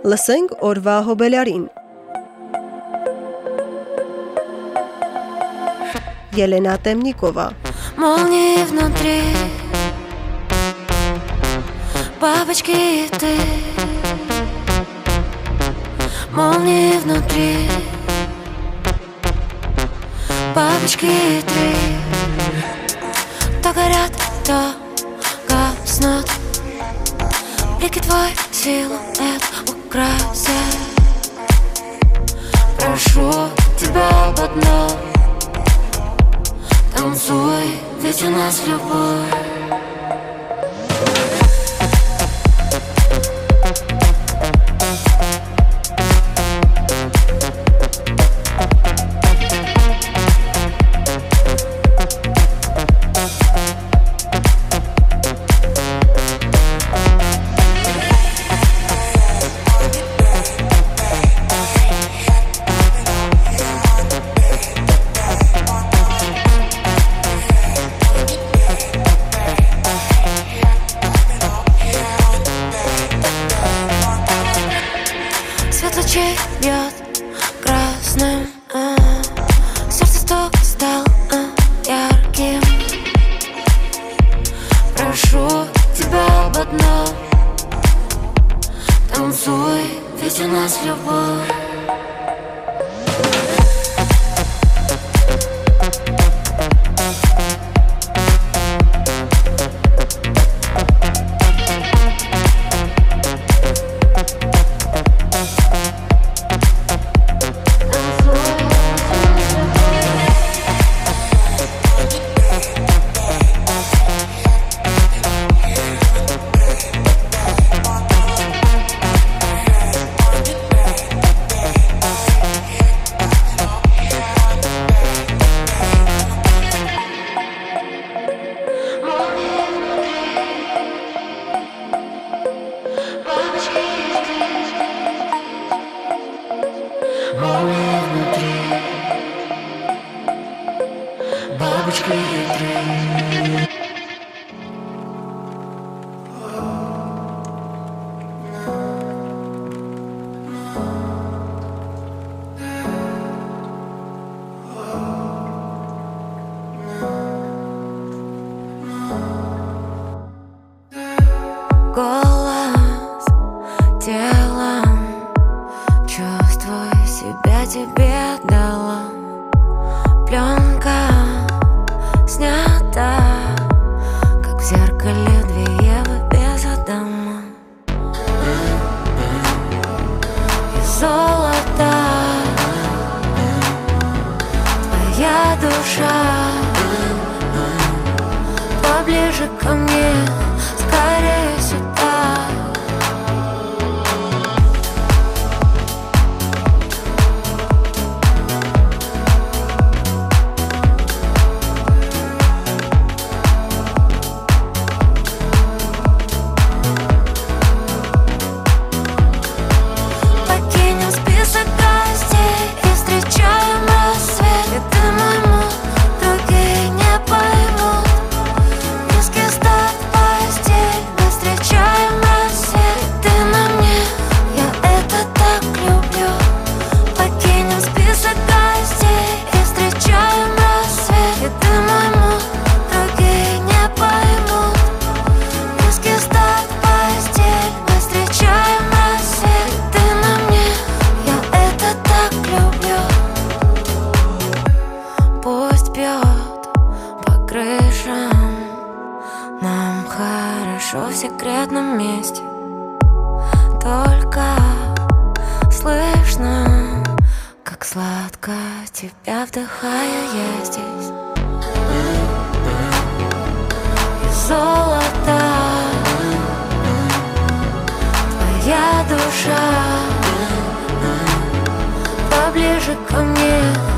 Լսենք օրվա հոբելարին։ Ելենա Տեմնիկովա։ Молнии внутри Бабочки и ты Молнии внутри Бабочки и ты То горят, то гаснут Блики твой силуэт краса. Прошу тебя об одном. Танцуй, ведь у нас любовь. секретном месте. Только слышно, как сладко тебя вдыхаю я здесь. И золото Твоя душа Поближе ко мне.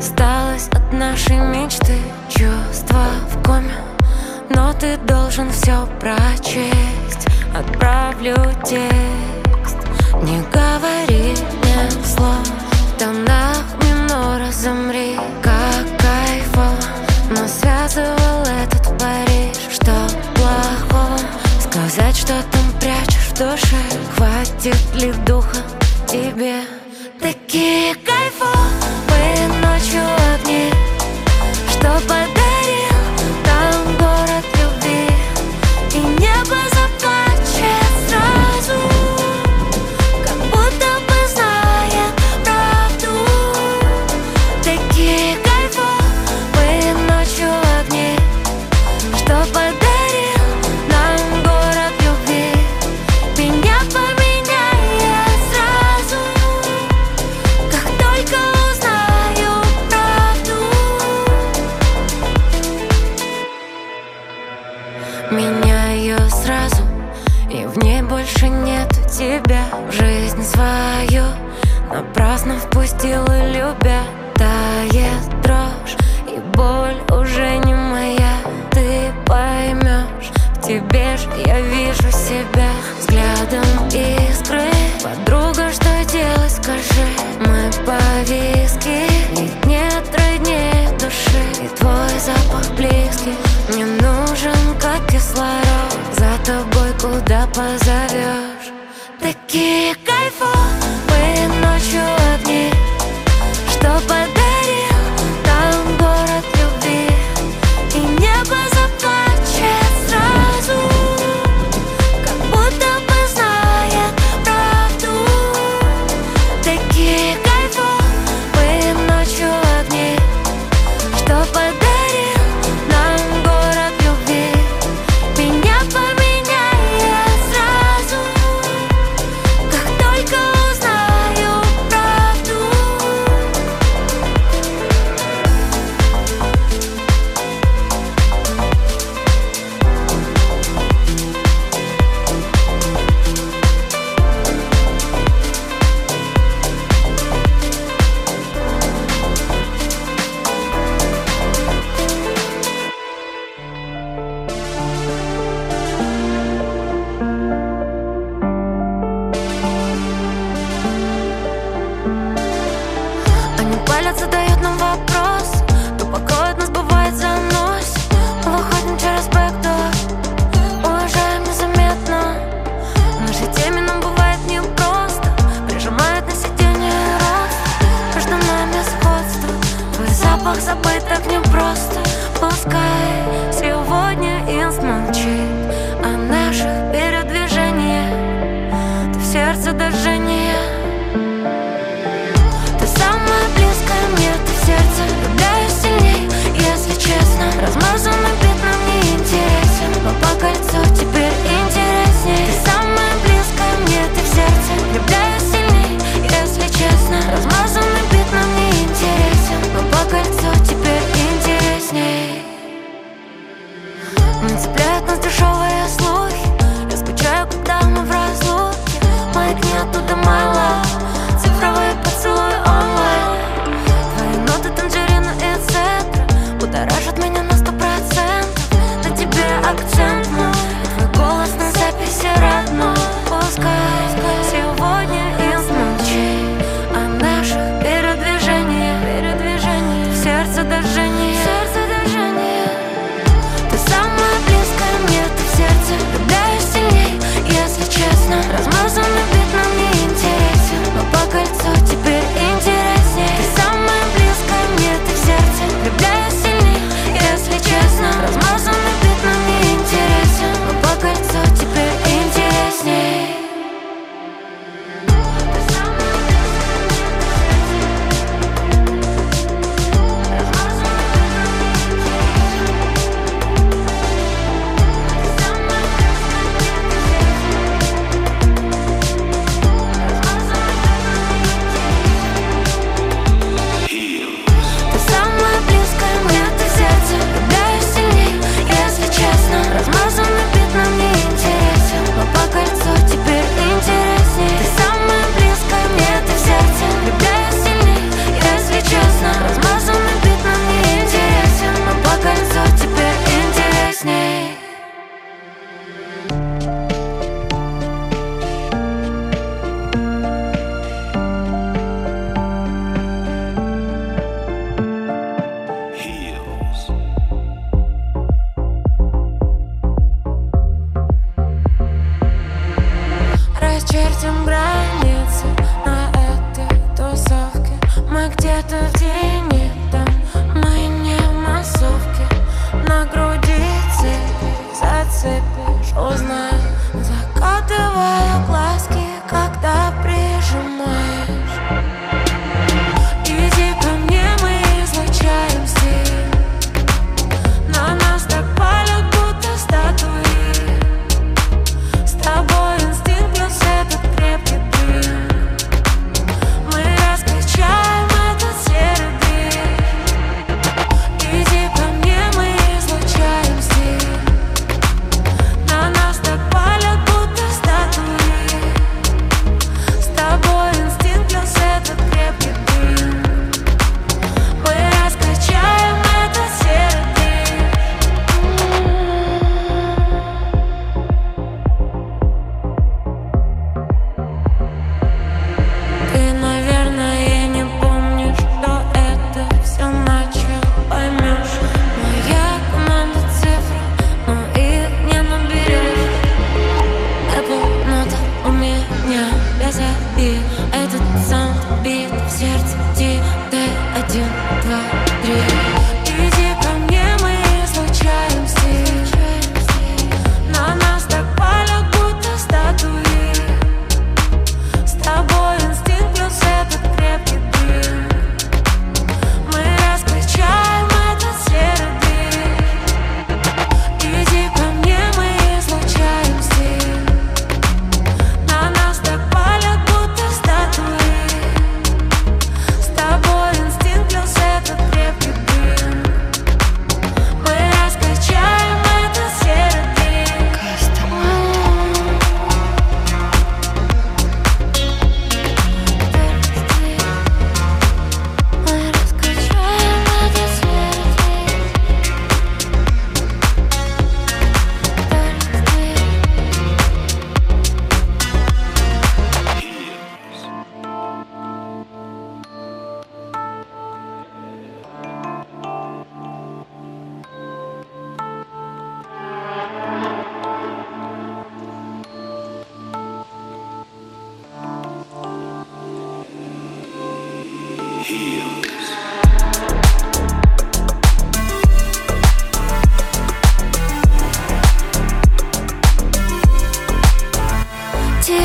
Осталось от нашей мечты чувства в коме. Но ты должен все прочесть. Отправлю текст. Не говори мне слов В тонах минора замри Как кайфово Но связывал этот Париж Что плохого. Сказать, что там прячешь в душе. Хватит ли духа тебе? Такие кайфовые ночью огни, что под куда позовешь Такие кайфо, мы ночью одни Что под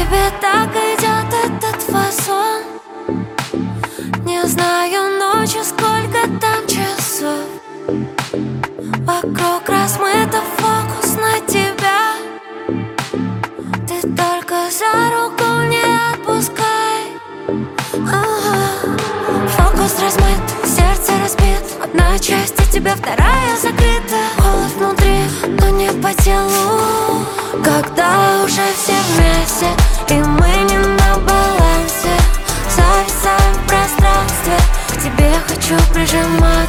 тебе так идет этот фасон. Не знаю ночью, сколько там часов. Вокруг размыто фокус на тебя. Ты только за руку не отпускай. Ага. Фокус размыт, сердце разбит. Одна часть от тебя, вторая закрыта. Холод внутри, но не по телу. Когда уже все вместе И мы не на балансе. Зависаем в пространстве К тебе хочу прижимать.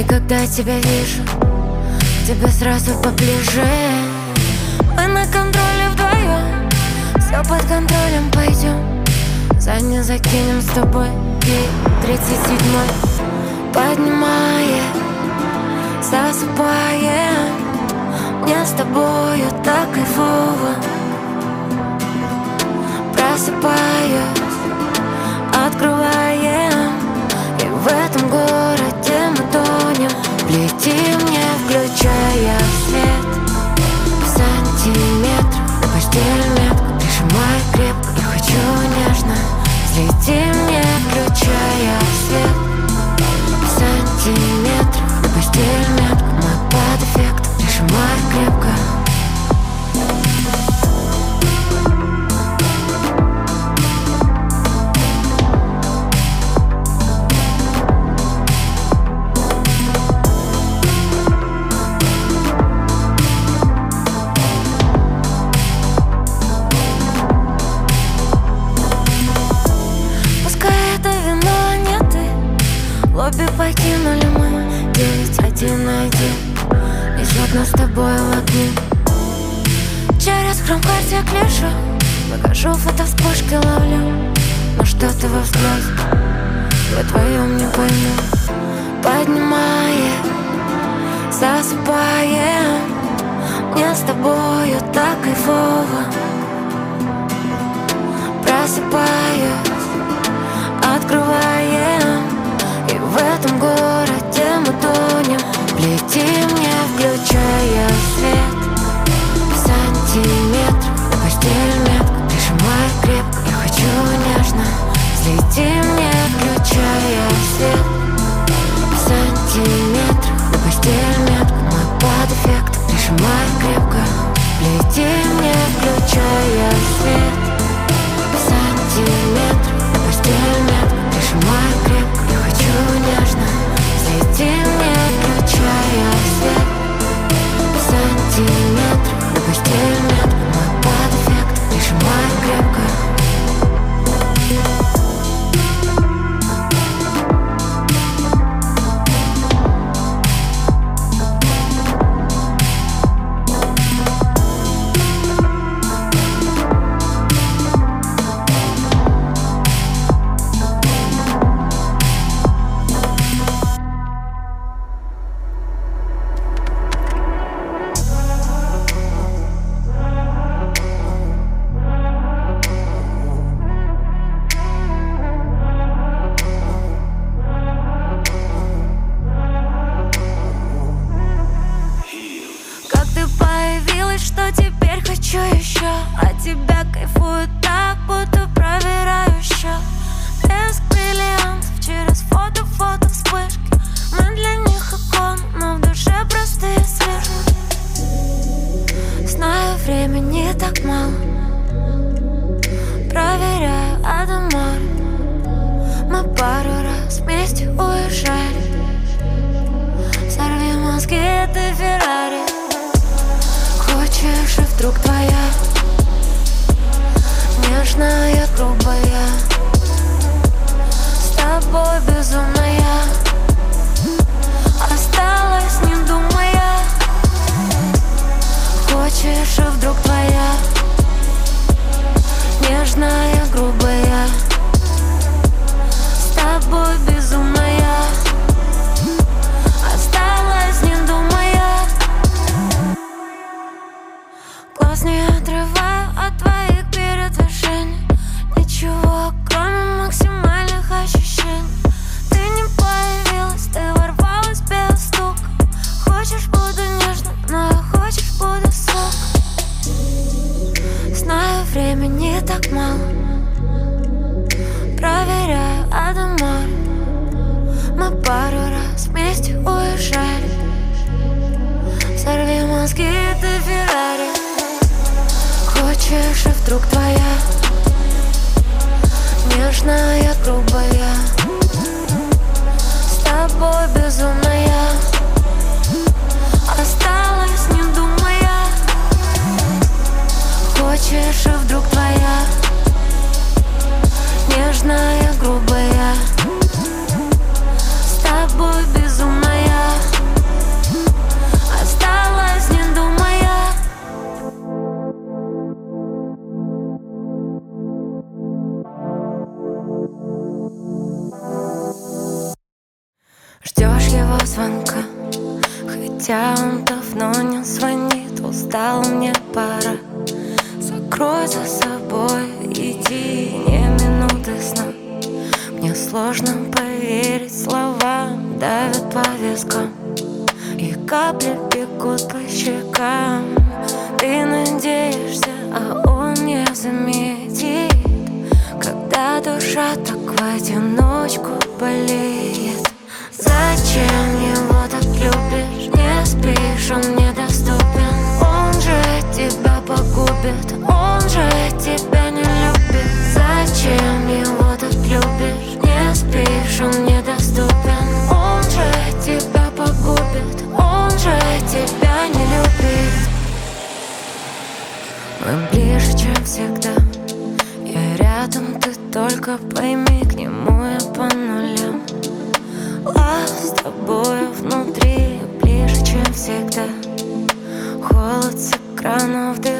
И когда тебя вижу, тебе сразу поближе. Мы на контроле вдвоем, все под контролем пойдем Заднюю закинем с тобой, ей 37-й Поднимая, засыпаем Мне с тобою так кайфово. Просыпаюсь, открываем И в этом городе мы Летим, не включая свет. В сантиметрах постель метко Прижимай крепко и хочу нежно. Взлетим, не включая свет. В сантиметрах постель с тобою так кайфово. Просыпаюсь Открываем в этом городе мы тонем. Летим, не включая свет. В сантиметрах постель метко Прижимай крепко, я хочу нежно. Взлетим, не включая свет. В сантиметрах хочешь, а вдруг твоя Нежная, грубая? С тобой безумная. Осталась не думая. Ждешь его звонка? Хотя он давно не звонит. Устал мне по. Закрой за собой Иди, не минуты сна. Мне сложно поверить словам Давят по И капли бегут по щекам. Ты надеешься, а он не заметит. Когда душа так в одиночку болеет. Зачем его так любишь? Не спишь, он недоступен. Он же тебя погубит Он же тебя не любит Зачем его так любишь? Не спишь, он недоступен. Он же тебя погубит. Он же тебя не любит. Мы ближе, чем всегда. Я рядом, ты только пойми К нему я по нулям. А с тобой внутри ближе, чем всегда. Холод с экрана вдыхай